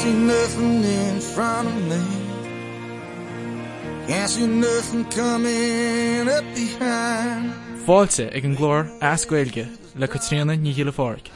see nothing in front of me. Can't see nothing coming up behind. Fáilte ag an glór ascuilge le Caítríona Nic Ghiollaphadraig.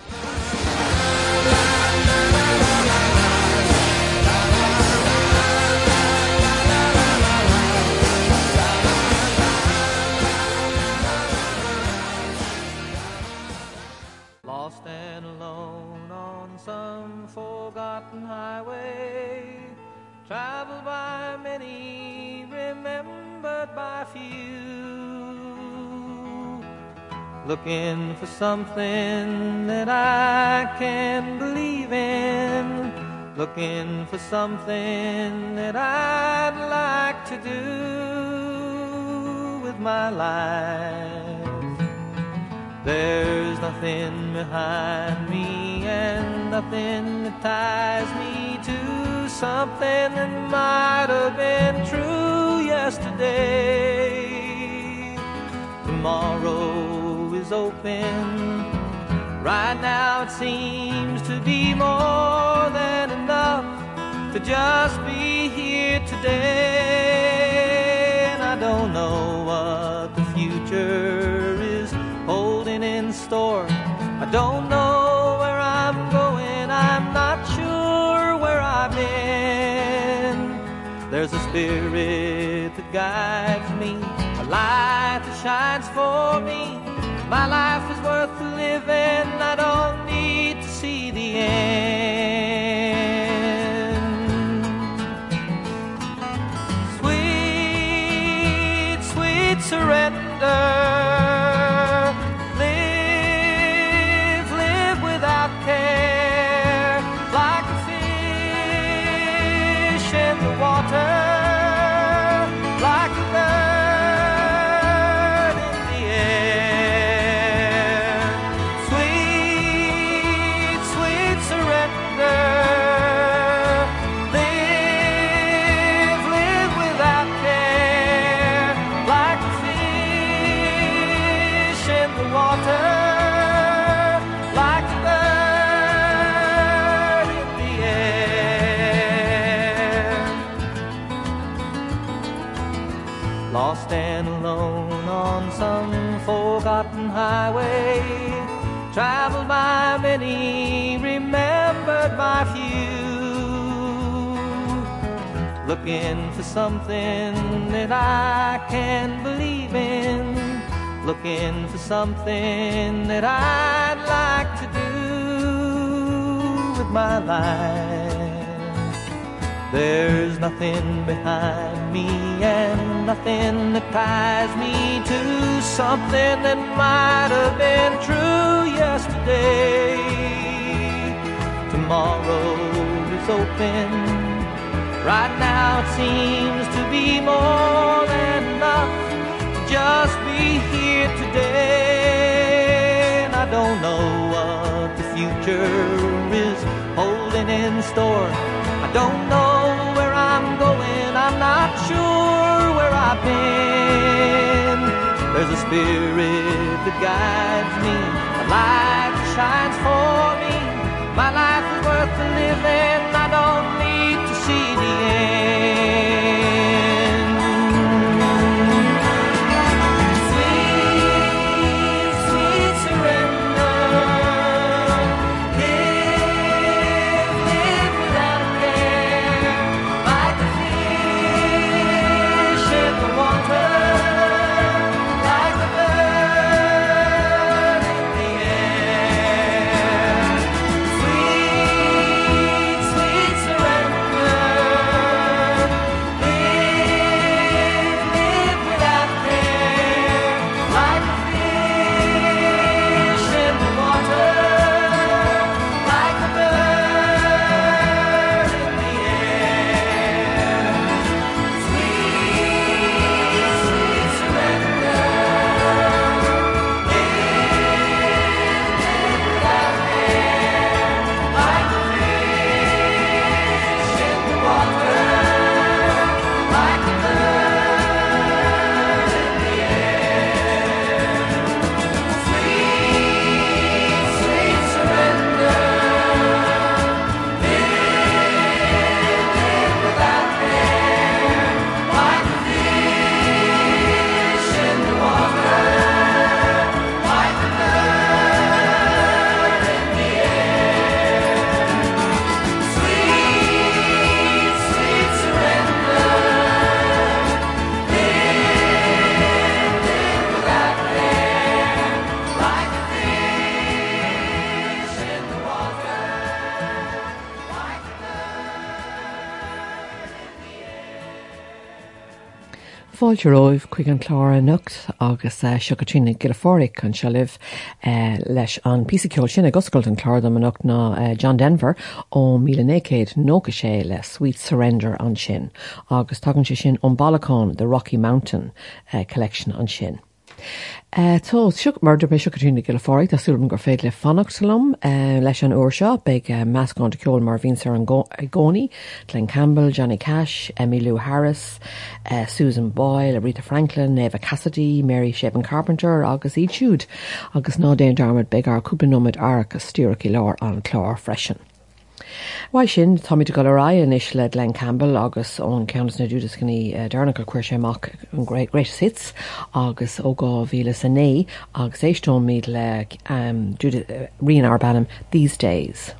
Looking for something that I can believe in, looking for something that I'd like to do with my life. There's nothing behind me and nothing that ties me to something that might have been true yesterday. Tomorrow is open. Right now it seems to be more than enough to just be here today. And I don't know what the future is holding in store. I don't know where I'm going, I'm not sure where I've been. There's a spirit that guides me, light that shines for me. My life is worth living, I don't need to see the end. Something that I can believe in, looking for something that I'd like to do with my life. There's nothing behind me and nothing that ties me to something that might have been true yesterday. Tomorrow is open. Right now it seems to be more than enough to just be here today. And I don't know what the future is holding in store. I don't know where I'm going, I'm not sure where I've been. There's a spirit that guides me, a light shines for me. My life is worth living, need to Fáilte roimh chuig an chláir nucht agus siocatrína gilafóric an se libh uh, leis an píceol sin a goscailt an chláir am anach ná uh, John Denver ó nócha sé le Sweet Surrender an sin, agus tagann sé sin ón Balacán the Rocky Mountain uh, Collection an sin. Tá siúg marú mé seúna go fáid a súm gur féad le fannachsalom uh, leis an uair seo beag uh, meascán de ceol mar vín ar an gcóí, Glen Campbell, Johnny Cash, Emmylou Harris, uh, Susan Boyle, Aretha Franklin, Eva Cassidy, Mary Chapin Carpenter agus siúd agus ná déon beag ar cúpanóid agus stúraí lár an chlár freisin. Wa sin táid go ra in is le Glen Campbell agus ón ceannas na dúdas ganní go cuiir séach an great great sits agus ógá víle san né agus éistó míad le um, uh, rion arbannam these days.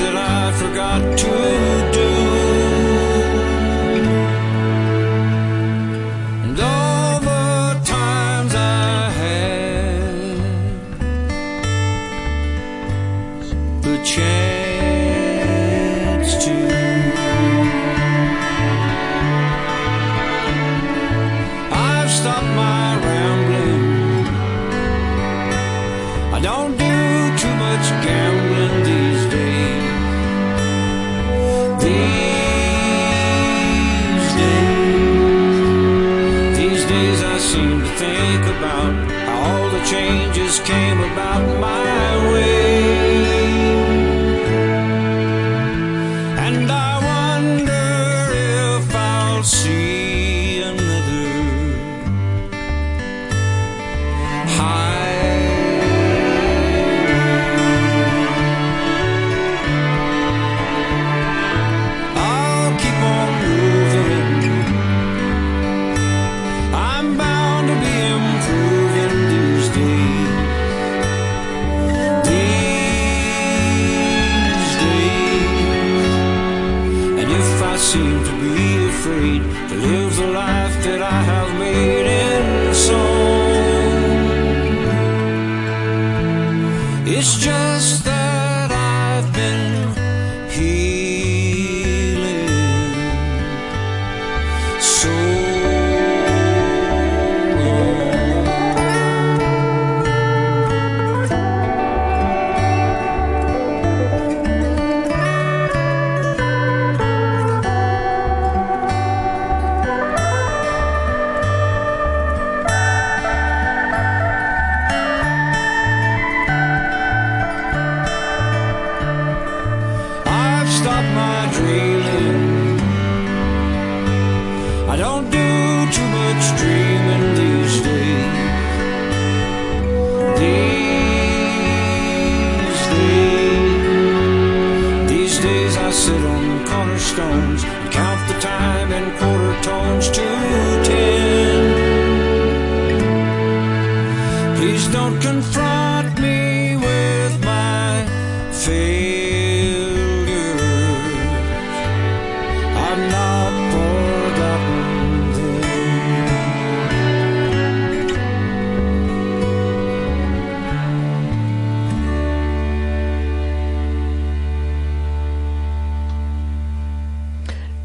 That I seem to think about how all the changes came about my way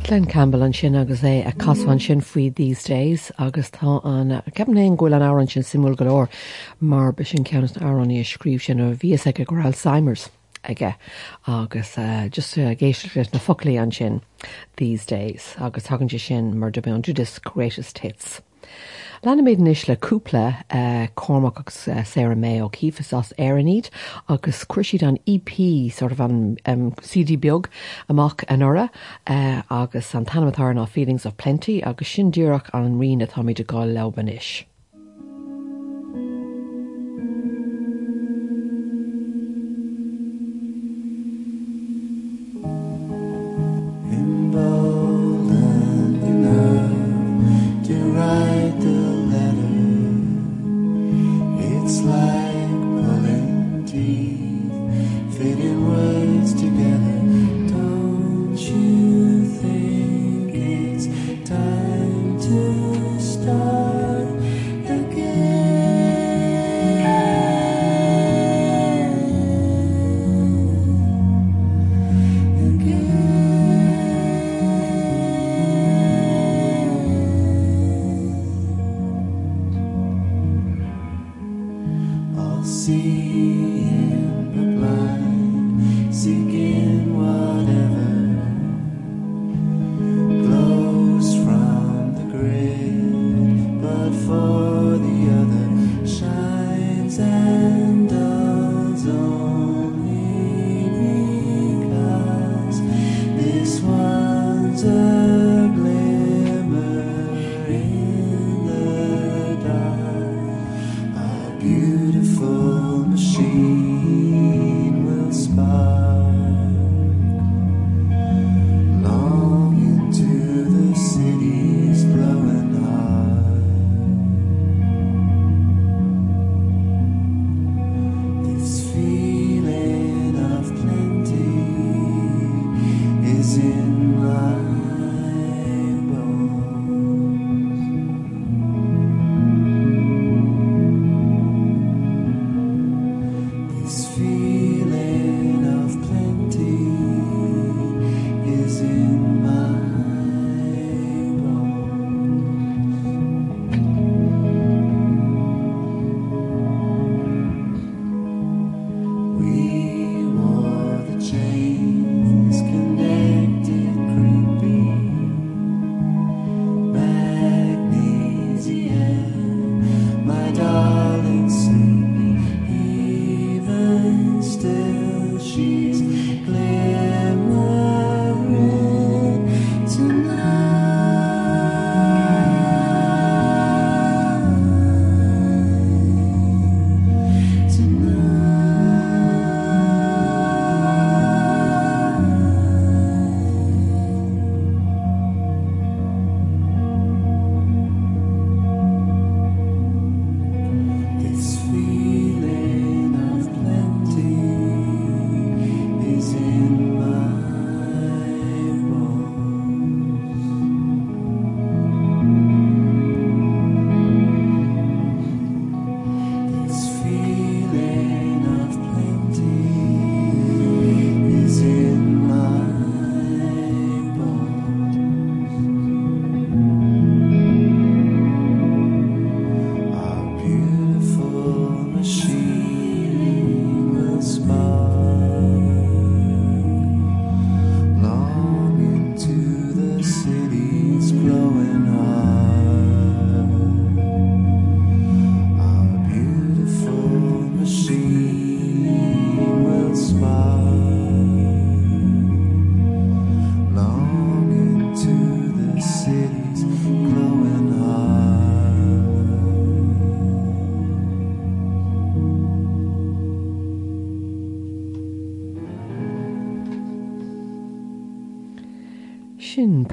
Glen Campbell an sin agus é a cashan sin faoi these days. Agus tá an uh, ceapné ghfuil an áran sin simú golóir mar be sin ceannas áraní a scríb sin a bhí ag gur Alzheimer's aige agus uh, just uh, na folí an sin these days agus hagann si sin mar do be an Judas greatest hits. Lena méid is le cúpla uh, cormach agus Sarah May ó cífas as airníd agus cuiisiad an EP sort of an um, CD beag amach an ora uh, agus an tanamatá ná feelings of plenty agus sin dúach an rion a táid a gáil leban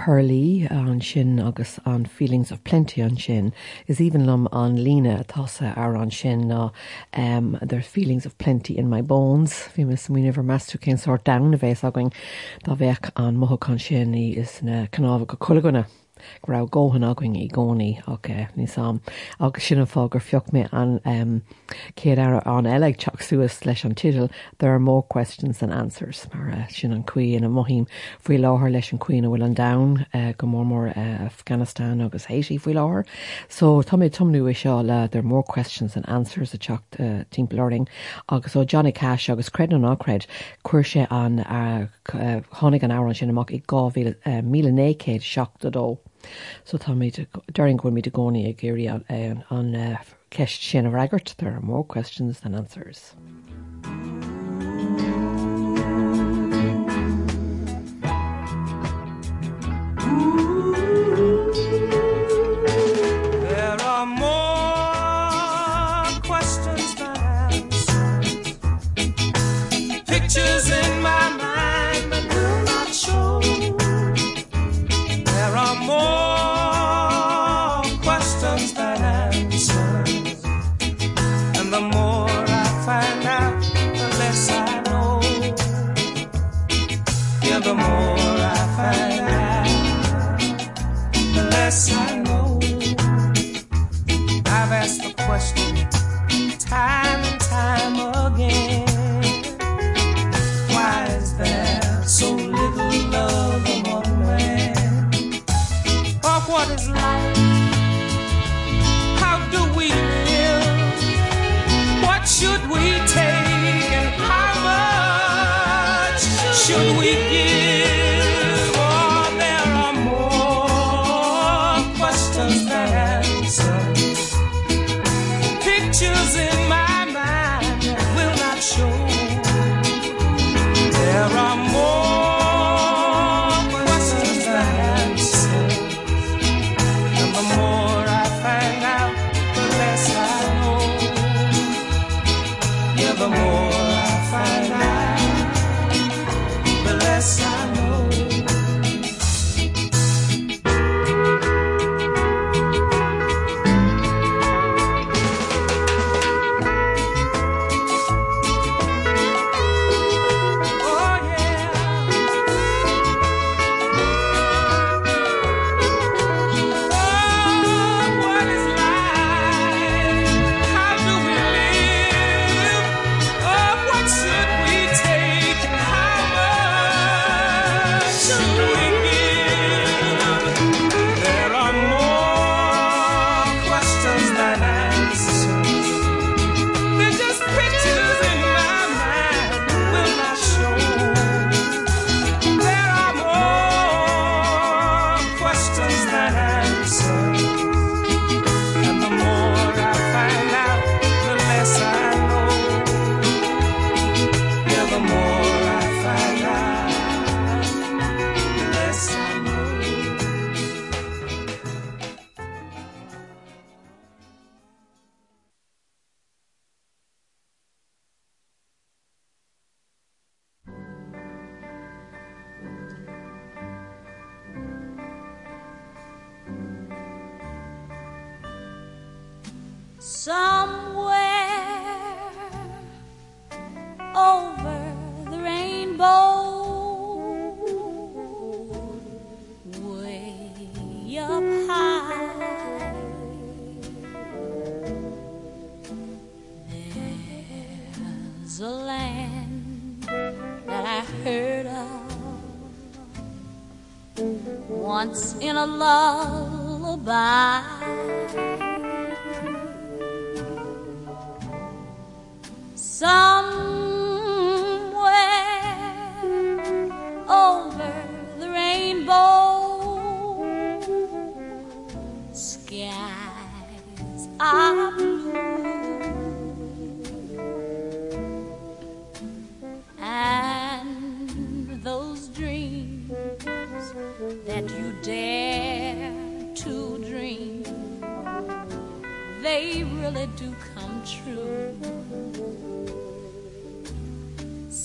Pearly an sin agus an feelings of plenty an sin is even lum an lína atasa ar an sin ná um, there's feelings of plenty in my bones fi mis mi never master cén sort down a bheits aing dá bheith an mohan sin is na canáh go choganna go ggóhan aing i gcónaí ní sam agus sinna fá gur fiocht mé an ar an leis an there are more questions than answers. Mar uh, sin an a mohíim faoi láthir leis an cuioine bhfuil an da uh, go mórmór uh, Afghanistan agus Haiti faoi láthir so tá mé tomnú seo le there are more questions than answers a timp learning agus ó Johnny Cash agus cred an ácred chuir sé an uh, uh, tháinig an áran sin amach i gá mí nécéad seach dó. So tá during go míid a gcónaí a géirí an ceist sin a ragart there are more questions than answers. the more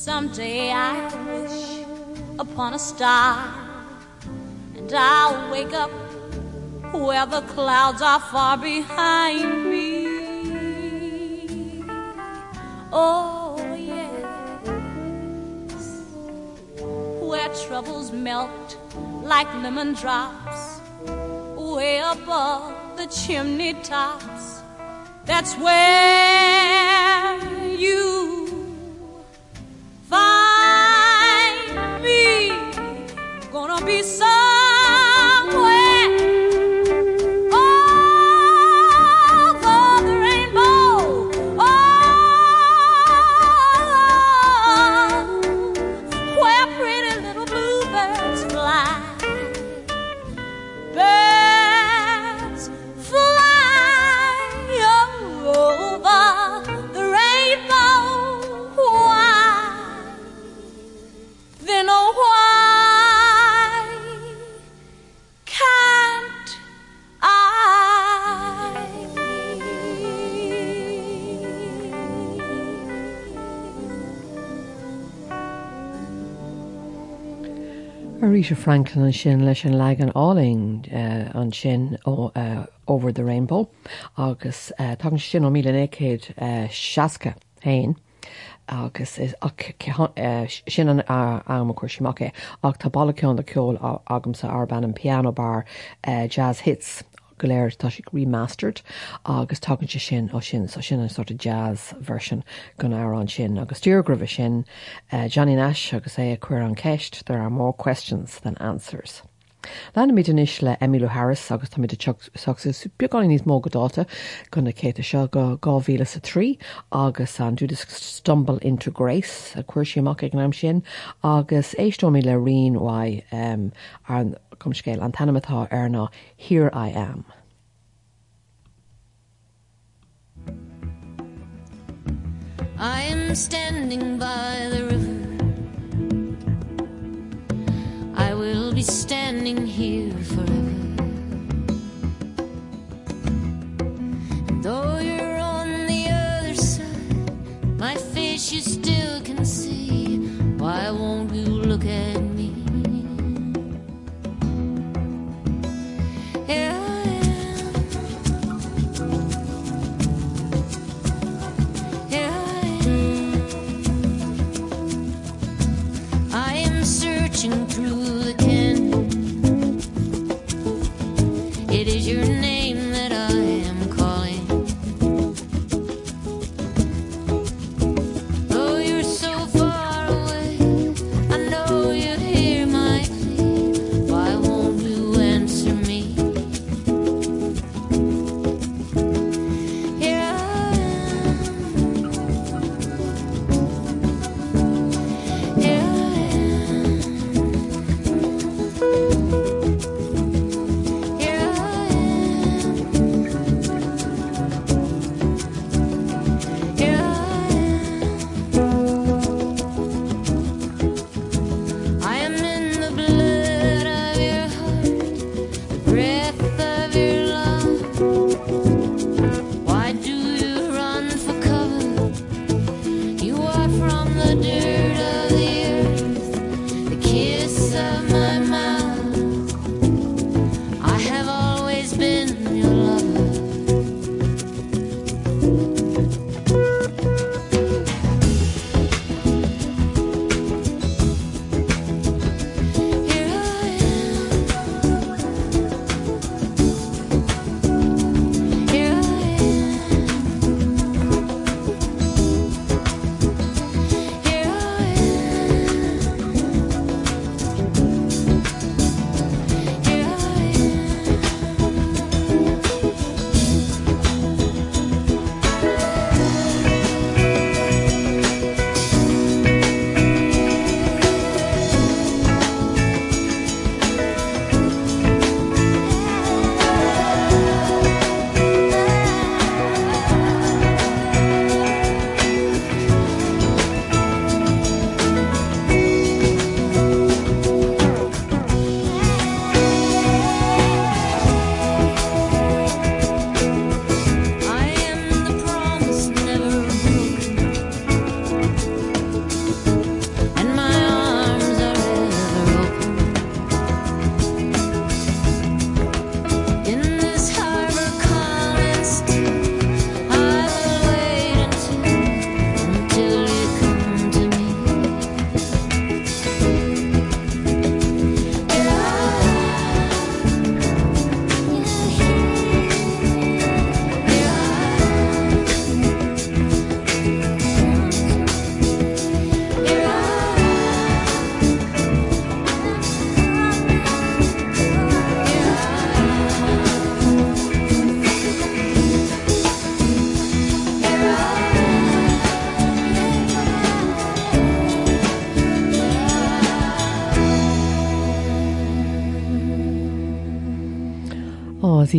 Someday I wish upon a star, and I'll wake up where the clouds are far behind me. Oh, yes, where troubles melt like lemon drops, way above the chimney tops. That's where you find me gonna be so Arisha Franklin an sin leis an legan áling uh, an sin ó uh, over the rainbow agus uh, tá sin ó míle écéid uh, seaca hain. agus is uh, sin an am chuir simachché ach tá ballceán de ceol agam sa arban an piano bar uh, jazz hits go léir tá si remastered agus tugann se sin ó sin so sin an sort of jazz version gon árán sin agus tíorgrah sin uh, Johnny Nash agus é a chuir an ceist there are more questions than answers. Lena mí in is le Emmylou Harris agus tá success beáin níos mó godáta gona céta seo go gáhíle sa trí agus an dú stumble into grace a cuairisi amach ag náim sin agus éistóí le rionhá um, an cum scéil an tanimetá ar ná Here I am. I am standing by the river I will be standing here forever. And though you're on the other side my face you still can see. Why won't you look at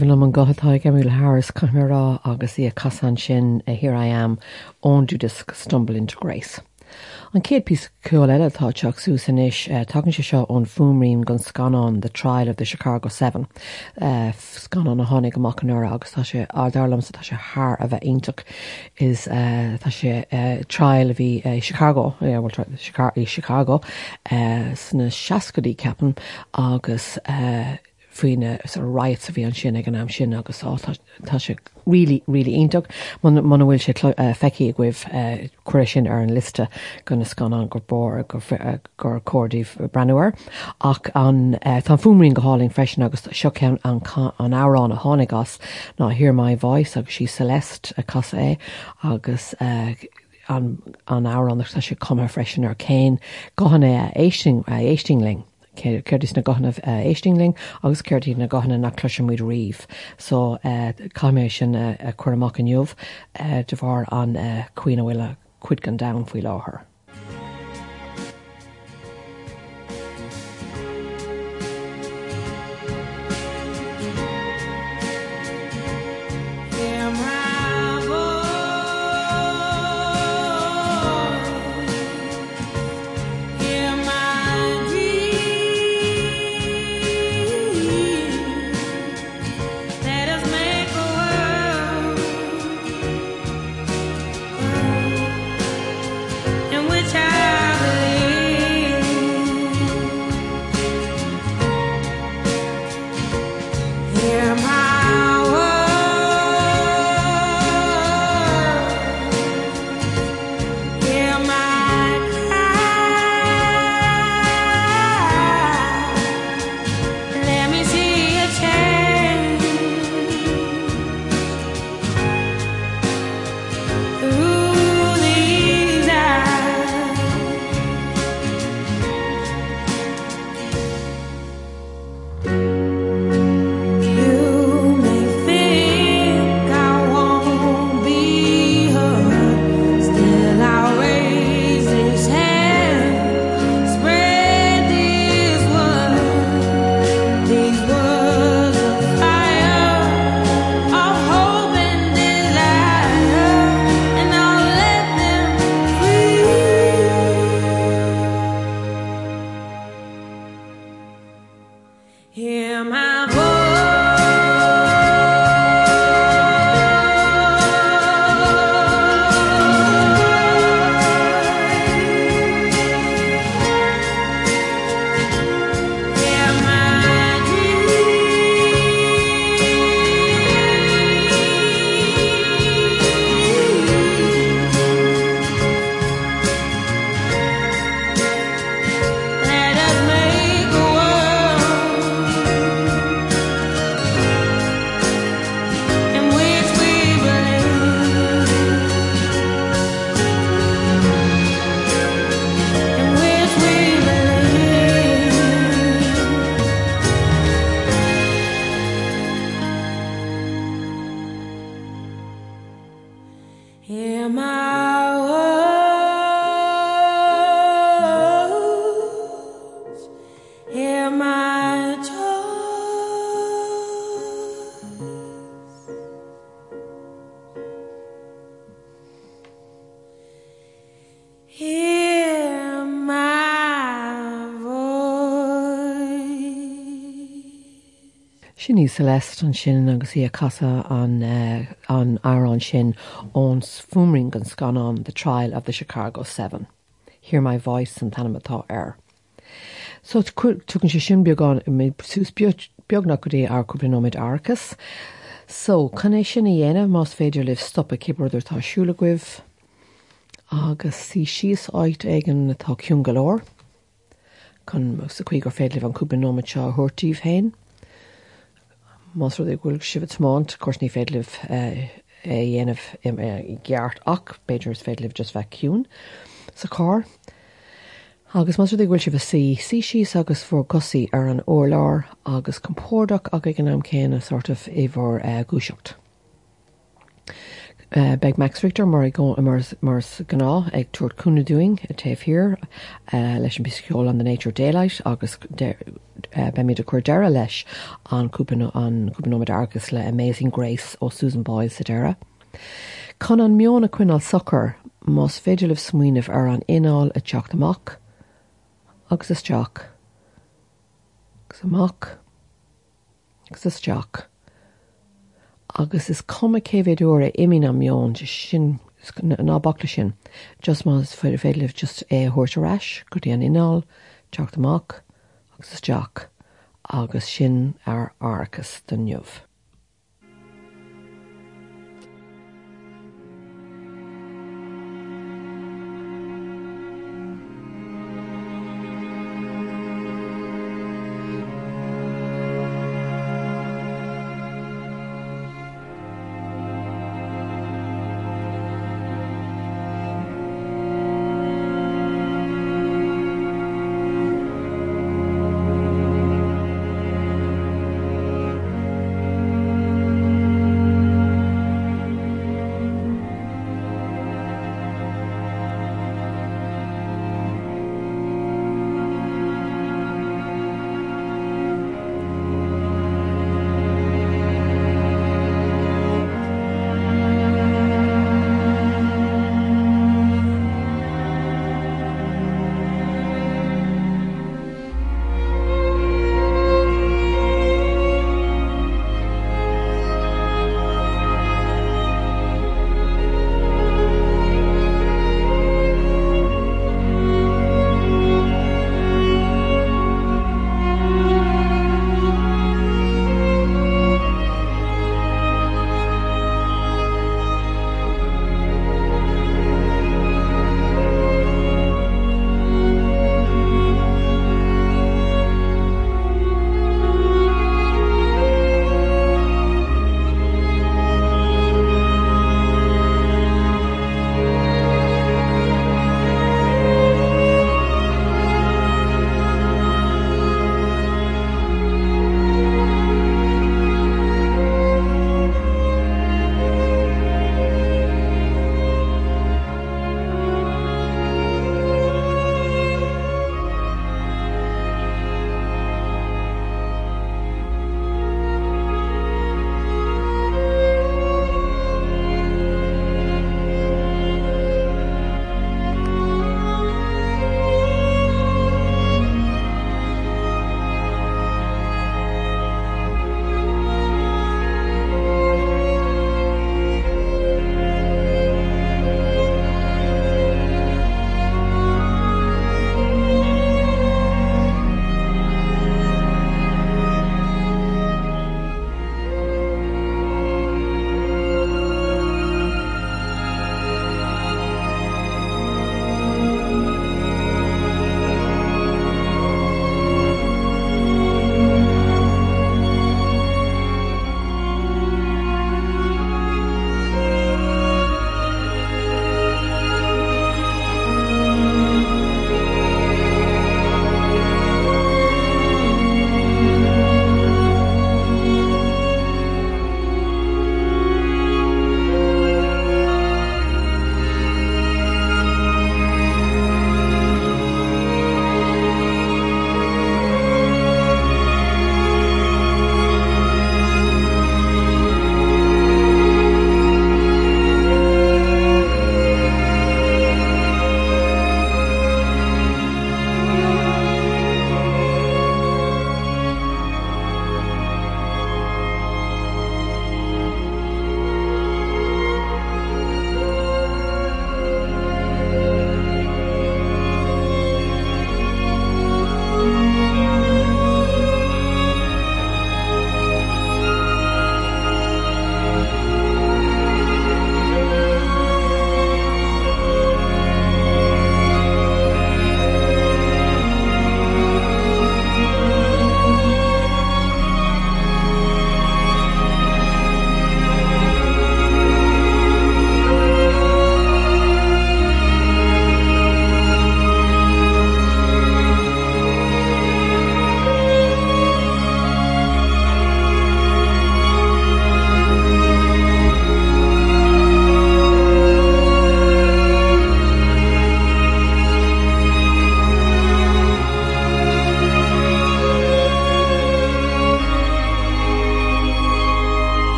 Á íhan am an gothatá gemú Harris chuimrá agus í a casan sin a Here I am ón dú disc Stumble into Grace. An céad pí cool eile táteach súsan is uh, tugann se seo ón fumrím gon scanán the trial of the Chicago 7 uh, scanán a tháinig amach an nuair agus tá sé ádarlam sa tá sé th a bheith intach is uh, tá sé uh, trial a bhí uh, Chicago. Yeah, well, Chicago, Chicago. Uh, sna seacadí ceapan agus uh, faoine right a bhí an sin ag an am sin agus tá se ri ri intach man bhfuil sé feici a gcuibh cuir sin ar an liste gona scan an gur bor gur cordíh breúir ach an tá fumrinn go háling freisin agus seocen an an árán a tháinig gas ná hir mai bhais agus sí celest a cas é agus an an árán tá sé cumar freisin ar céin. Gohan é éisting éistingling. Chuirdís na gohanamh uh, éistingling agus ceirtí na gohanna na cluise muid riomh, so uh, caiméis sin uh, chuach an jobh de bhar an cuioine bhfuile chuid gan da faoi láthair. Sinní Celeste an sin agus í a casa an árán uh, sin ón fumring an scanán the trial of the Chicago 7. Hear my voice an tanimetá air. So tugann sé sin beagán mé sús beagna go dé arcúpinóid arcas, so can é sin i dhéanamh más féidir lih stoppa cibbridir tásúlacuibh agus sí síos áit aigen natá ciún galóir, chun sa chuig gur féidir an cúpinóid seo thuirtíomh héin. Mas ru ghfuil sibh máint chuirní féidlih é dhéanamh geart ach beidir féidlih just bheith ciún sa cá. Agus mas ag bhfuil si bh sí sí síos agus fu cosí ar an óláir agus compórdaach a ag an am céine sort of éhar uh, gúiseocht. Uh, beg Max Richter mar i go- mars mars gná ag tuair cúna doing a taobh hir uh, leis an bisiciol an the Nature Daylight agus de- uh, be míad a chuir deire leis an cúpan an cúpanóid agus le Amazing Grace ó Susan Boyle sa deire. Con an mionna cuineál soccer más féidir leh smuoineh ar an ináil a teach amach agus is teach agus amach agus is teach. Agus is komme céhéúre imí am mion sin nábachla sin just más fuidir féileh just é thuirteráis go dtí an ináil teach amach agus is teach agus sin ar arcas den jobh.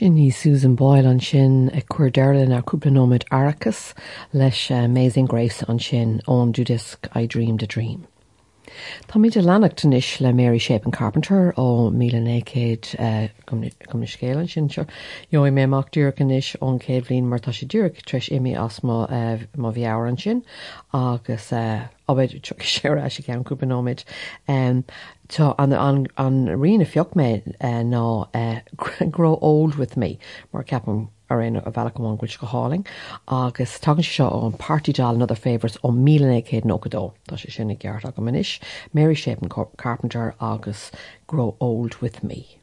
Sin Susan Boyle an sin ag chuir deirlinn ar cúplanóid Arachas leis uh, Amazing Grace an sin ón dúdisc I Dreamed a Dream. Tá míid a lenachtanis le Mary Chapin Carpenter ó mícéad gom scéan sin seo. Jo mé amach dúrcanis ón céhlín mar tá sé dúrc treis imi as má má bhí an sin agus áid sé sé cean. Tá an, an, an riine fiocht mé ná grow old with me. Mar ceapam ar réine a bhealach amháin goil go háling, agus tugann seo an partydal another favourites ó míchéad nógadó, Tá sé sinna geart a go muis, Mary Chapin Carpenter agus Grow Old with Me.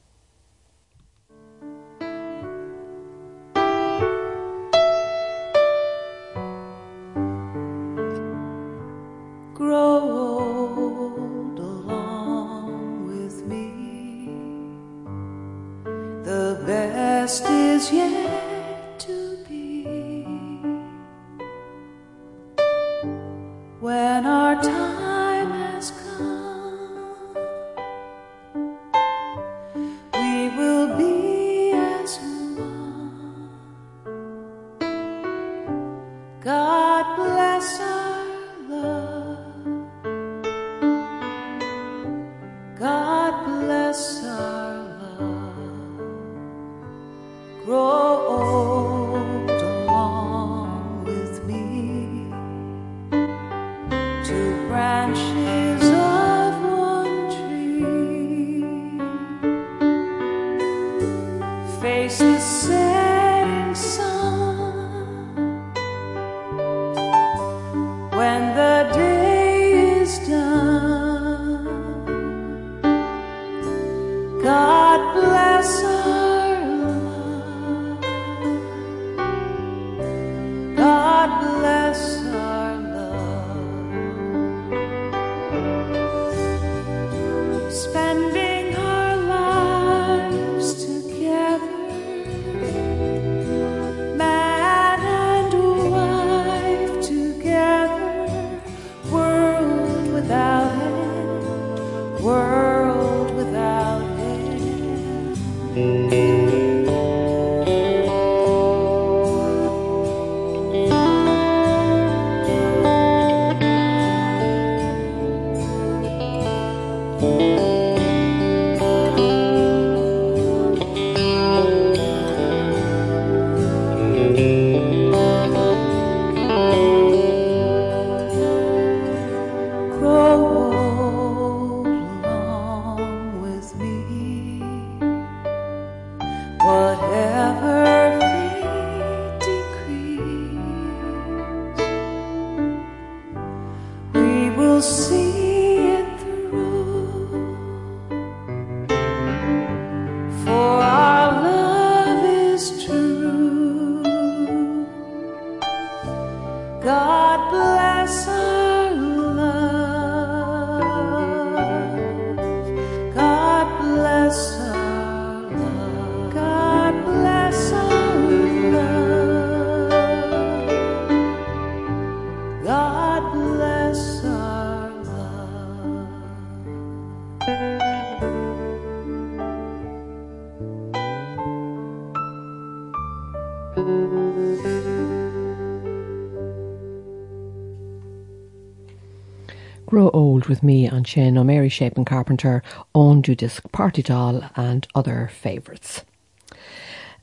With Me on sin ó Mary Chapin Carpenter, On Judisk Party Doll and Other Favorites.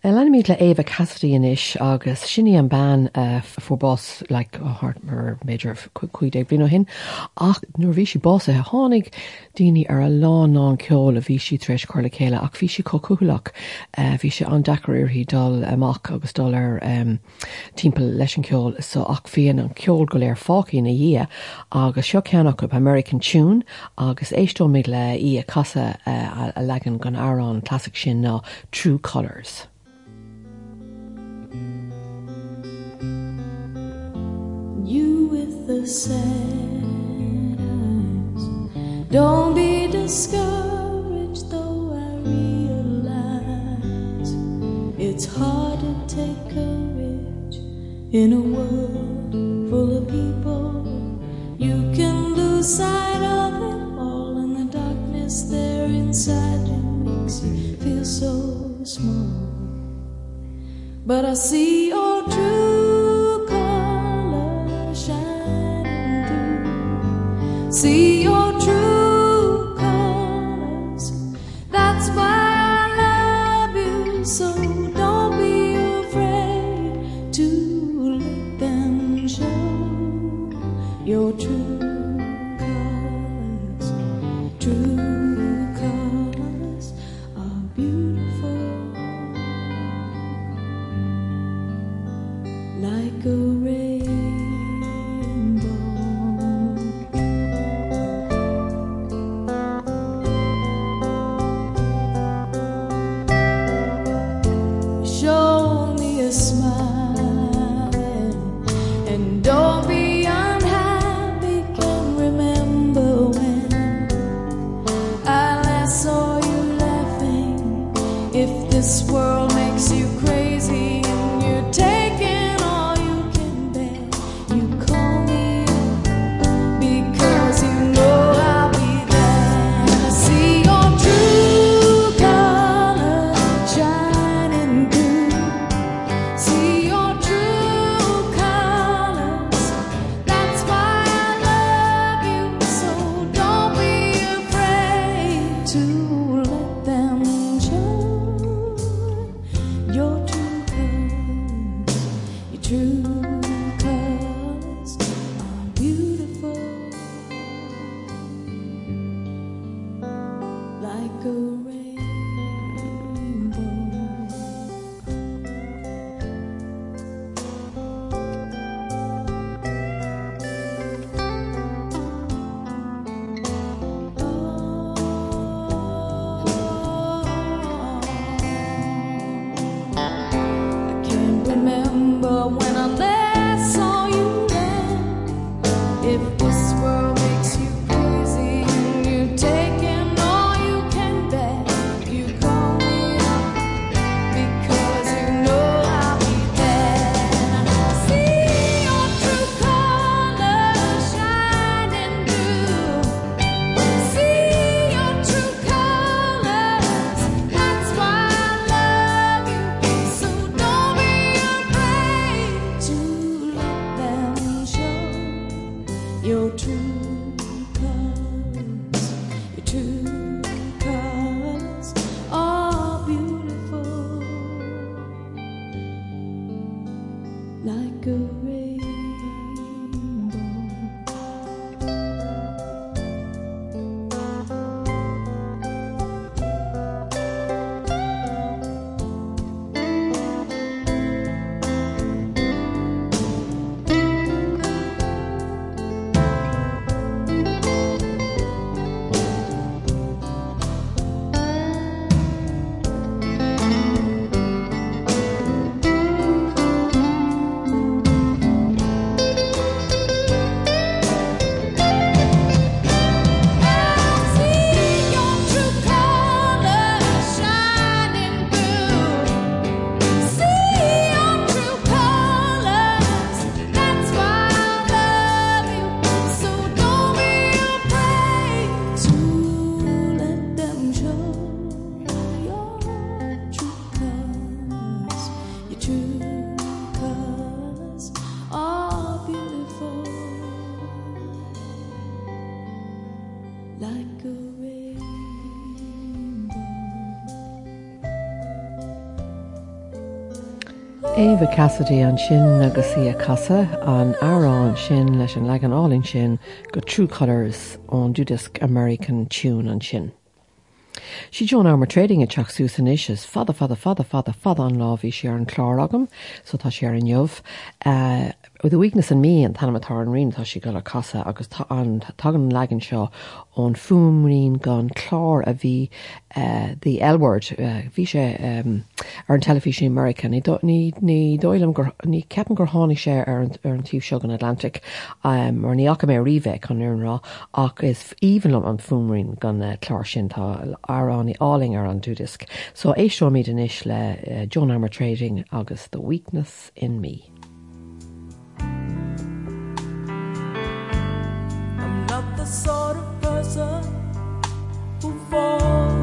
Eh, Lenne míid le éh casaíis agus sinní an ban eh, fóbás le hartmar méidir chuide bhí hin ach nuair bhí si bás e a tháinig daoine ar a lá ná ceol a bhí si treéis chuirla chéile ach bhí si cocuúlaach bhí eh, se an decarir hí dal amach agus dul ar timp leis an ceol. So ach bhíon an ceol go léir fáí na dhi e, agus seo ceannach go American Tún agus éistó méid le í a casa a legan gan árán classic sin ná True Colors. Don't be discouraged though I realize it's hard to take courage in a world full of people. You can lose sight of it all in the darkness there inside you makes you feel so small. But I see your truth. see your Eva Cassidy an sin agus í a casa an árán sin leis an legan álinn sin go True Colors ón dúdisc American Tune an sin. Si Joan Armatrading a teach súsan is fada fada fada fada fada an lá hí sé ar an chlár agam, so tá sé ar an jobh. With a weakness in an tanamatá an rion tá si go le casa agus tá an tagan legan seo ón fumrín gan chlár a bhí uh, the L-word uh, bhí sé ar an telefísin American ní do- ní ceapan gur tháinig sé ar an an tíobh seo an Atlantic mar ní acha mé rive chu nuan rá ach is íhanlam an fumrín gan uh, chlár sin tá árán í áling ar an dúdisc. So é seo míad in isis le Joan Armatrading agus the weakness in me. I'm not the sort of person who falls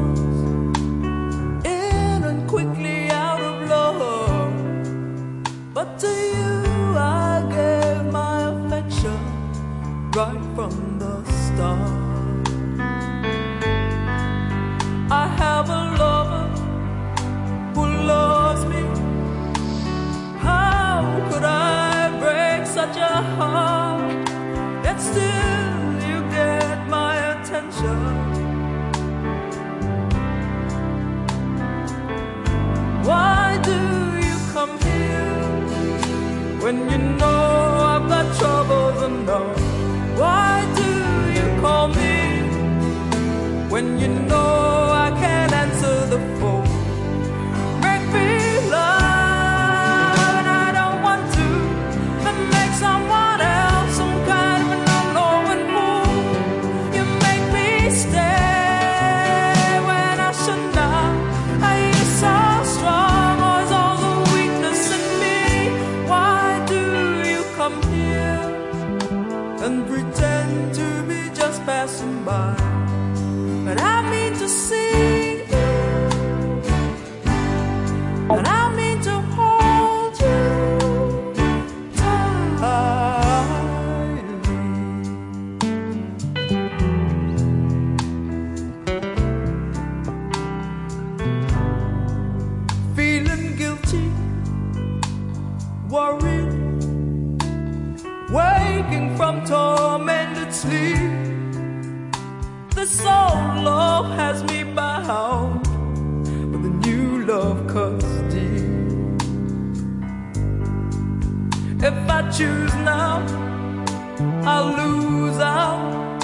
I'll lose out.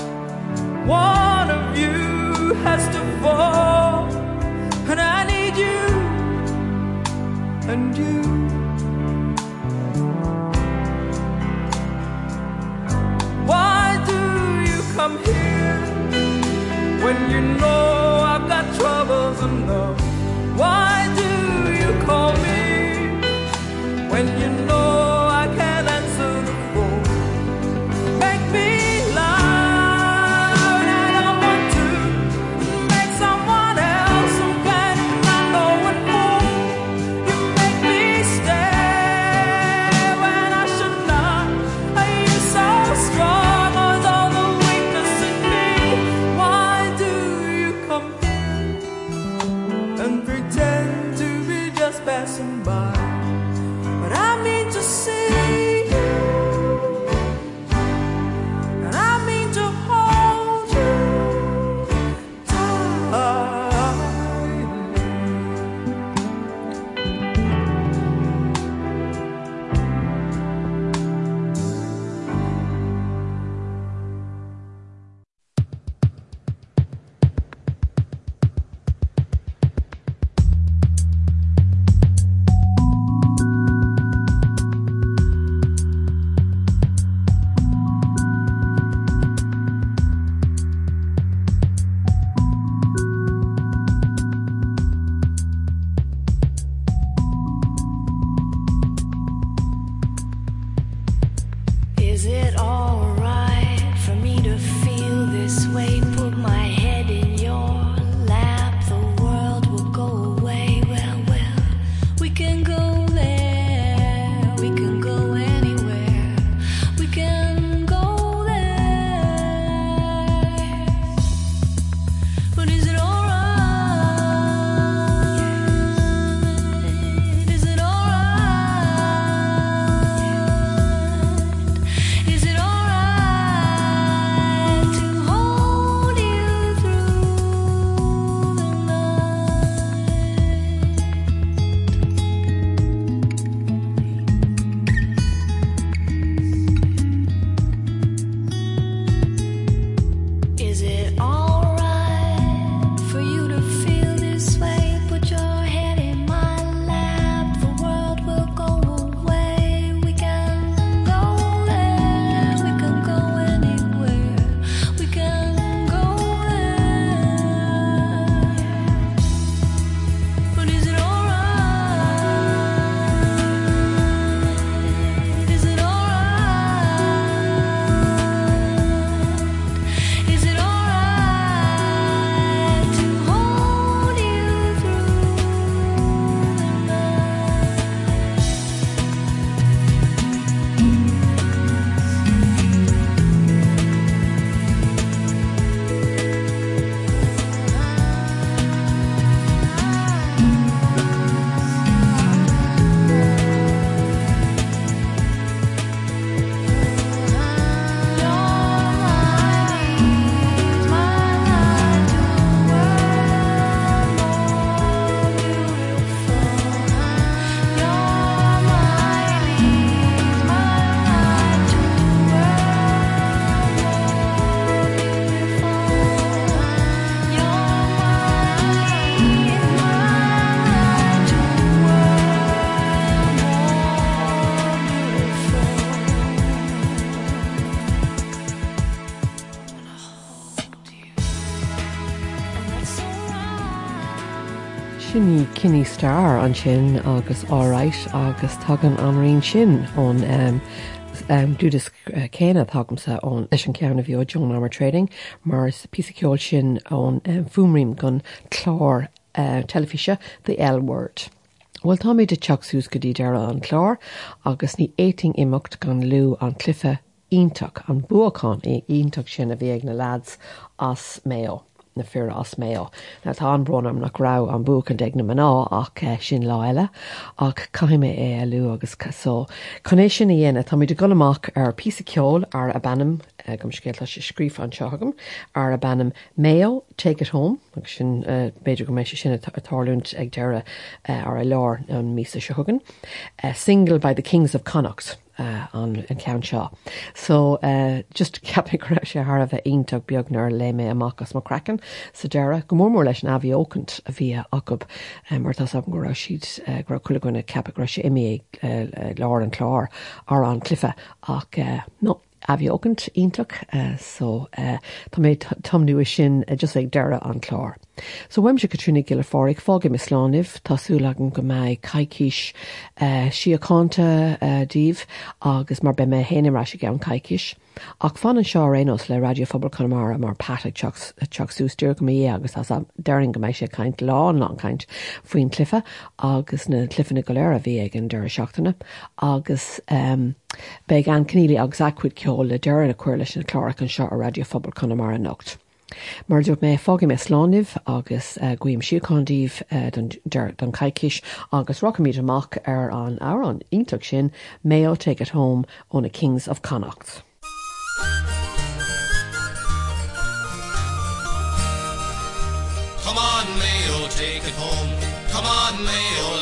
One of you has to fall, and I need you, and you. Why do you come here when you know I've got troubles enough? Why Sinní cinní star an sin agus áráit agus tagan anraon sin ón um, um, dúdas uh, céine ón leis an ceanna bhí Joan Armatrading, mar píceol sin ón um, fumrím gon chlár uh, telefíe the L word. Bhfuil tá méid de teachsús go dtí deara an chlár agus ní éting imimecht gan lú an cliffe ítach an buáán i ítach sin a bhíag na lads as méo. Na fear as méo. Na tá an brnam nach ra an bú an deag na maná ach eh, sin láile ach caiime é a luú agus casó. Conéis sin dhéana tá de goach ar pí ceol ar a bannam eh, gom scéil se scríf an seagam ar a bannam méo take it home agus sin uh, beidir go mééis sin atálúnt ag deire uh, ar a lár an mí a segan. Uh, single by the Kings of Connacht. Uh, an an cean seo. So uh, just ceappa sé Har a bheith ionach beagnar le mé amachchas má crackan sa deara go mór mór leis an ahí ócant a bhí acab um, mar tá go ra siad uh, gra chuúlaganna cepa sé imi uh, lá an chlár ar an clifa ach uh, no a bhí ógant ionach uh, so uh, Tá mé tomnú sin uh, just ag deire an chlár. So weim se go trúna giile fáric fágim islánih tásúlagan go méid caiiciis uh, siáánta uh, díomh agus mar be mé héanará se gan caiiciis. ach fan an seo rénos le radiofobal chumara mar pata teachsúsúr go mí agus as deing go mééis sé caiint lá ná caiint faoin clifa agus na clifanna go léir a bhí ag an deir seachtainna agus um, be an cníí agus acuid ceol le deir na cuair leis na chláach an seo a radiofobal chunamara nocht. Mar dúirt mé fágim me sláineh agus uh, guim uh, don caiiciis agus rockmíid amach ar an árán ítach sin méo take it home ó na Kings of Connacht. Come on, Mayo, take it home. Come on, Mayo,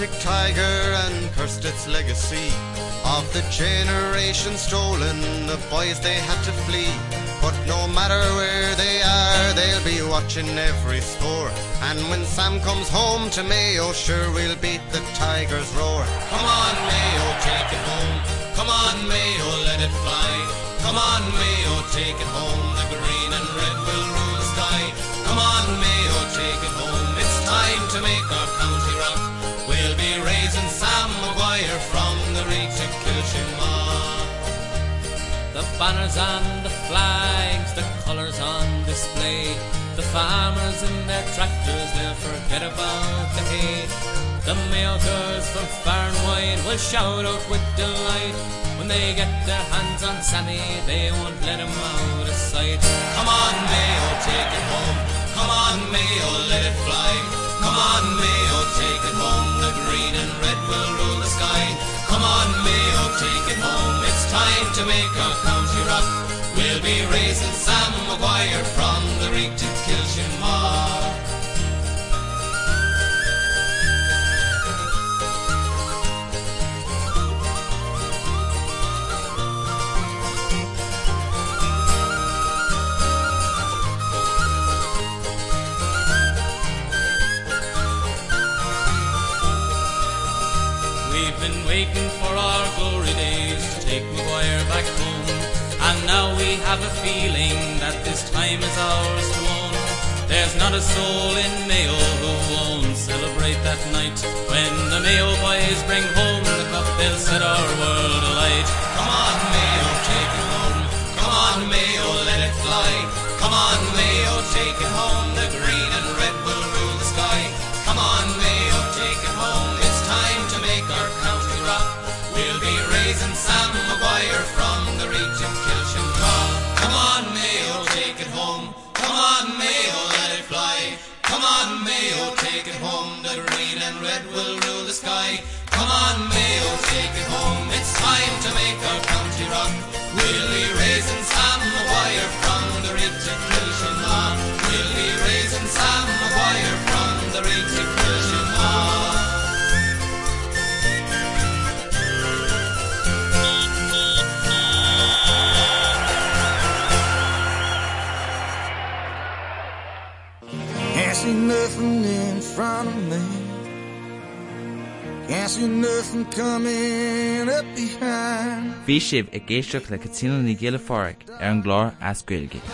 Celtic tiger and cursed its legacy. Of the generation stolen, the boys they had to flee. But no matter where they are, they'll be watching every score. And when Sam comes home to Mayo, sure we'll beat the tiger's roar. Come on, Mayo, take it home. Come on, Mayo, let it fly. Come on, Mayo, take it home. The green and red will rule the sky. Come on, Mayo, take it home. It's time to make our county The banners and the flags, the colours on display. The farmers in their tractors, they'll forget about the hay. The mail girls from far and wide will shout out with delight. When they get their hands on Sammy, they won't let him out of sight. Come on, Mayo, take it home. Come on, Mayo, let it fly. Come on, Mayo, take it home. The green and red will rule the sky. Come on, Mayo, take it home. It's time to make our county rock. We'll be raising Sam Maguire from the Reed to a soul in Mayo who won't celebrate that night when the Mayo boys bring home the cup. They'll set our world Can't see nothing coming up behind. Bhí sibh i ggéisteach le catína na ggéile fáric ar an glár ascuilge.